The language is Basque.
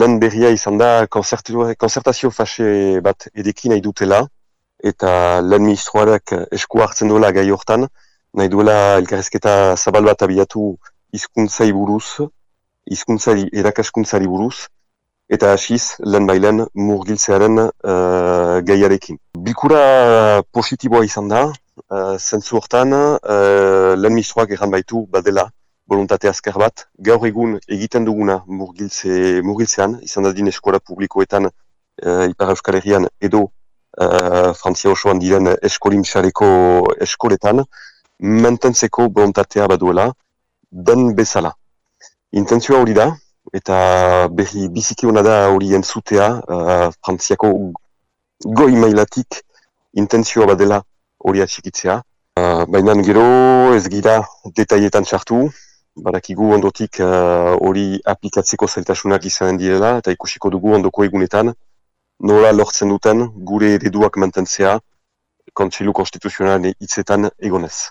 lan berria izan da konzertazio fase bat edekin nahi dutela, eta lan ministroarak esku hartzen duela gai hortan, nahi duela elkarrezketa zabal bat abiatu hizkuntzai buruz, hizkuntzari erakaskuntzari buruz, eta hasiz lan bailen murgiltzearen uh, gaiarekin. Bilkura positiboa izan da, uh, zentzu hortan, uh, lan ministroak erran baitu badela, voluntate azkar bat, gaur egun egiten duguna murgiltze, murgiltzean, izan da din eskola publikoetan uh, Ipar Euskal Herrian edo uh, Frantzia osoan diren eskolim eskoletan, mantentzeko voluntatea baduela, den bezala. Intentzioa hori da, eta berri biziki hona da hori entzutea, uh, Frantziako goi mailatik intentzioa badela hori atxikitzea. Uh, Baina gero ez gira detaietan txartu, badakigu ondotik hori uh, aplikatzeko zailtasunak izanen direla, eta ikusiko dugu ondoko egunetan, nola lortzen duten gure ereduak mantentzea kontsilu konstituzionalen hitzetan egonez.